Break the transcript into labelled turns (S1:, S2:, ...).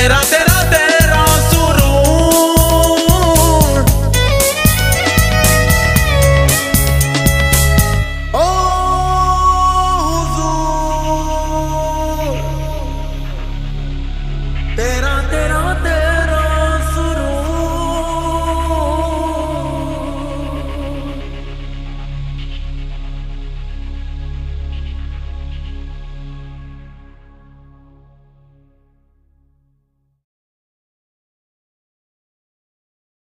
S1: Espérate